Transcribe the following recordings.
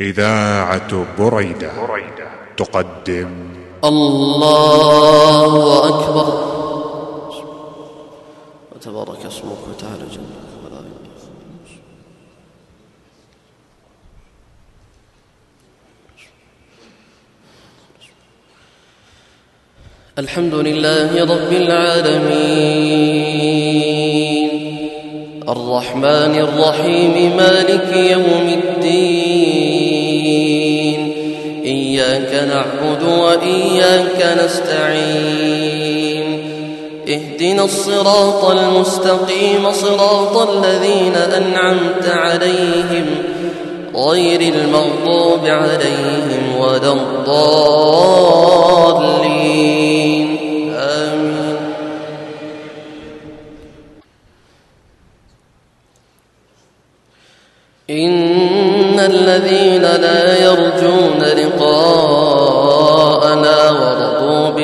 إذاعة بريدة. تقدم. الله أكبر. وتبارك اسمك وتعالى جنبك ولا الحمد لله رب العالمين. الرحمن الرحيم مالك يوم الدين. إياك نعبد وإياك نستعين اهدنا الصراط المستقيم صراط الذين أنعمت عليهم غير المغضوب عليهم ولا الضالين آمين إن الذين لا يرجون لقاءنا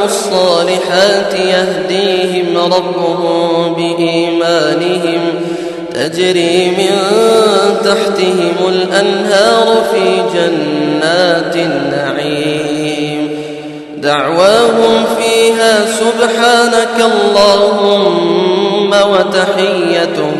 وعملوا الصالحات يهديهم ربهم بإيمانهم. تجري من تحتهم الأنهار في جنات النعيم. دعواهم فيها سبحانك اللهم وتحيتهم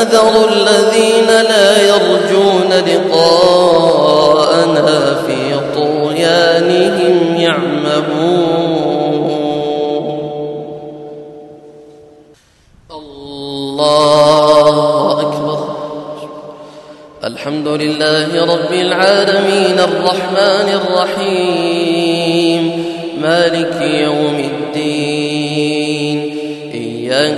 فنذر الذين لا يرجون لقاءنا في طغيانهم يعمهون. الله أكبر. الحمد لله رب العالمين الرحمن الرحيم. مالك يوم الدين.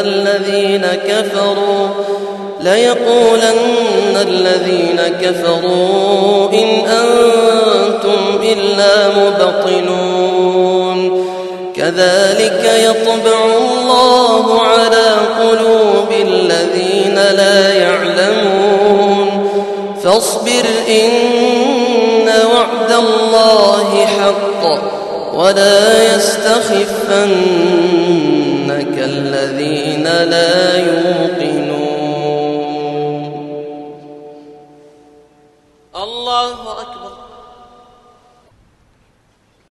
الذين كفروا ليقولن الذين كفروا إن أنتم إلا مبطلون. كذلك يطبع الله على قلوب الذين لا يعلمون. فاصبر إن وعد الله حق ولا يستخفنك الذين لا يوقنون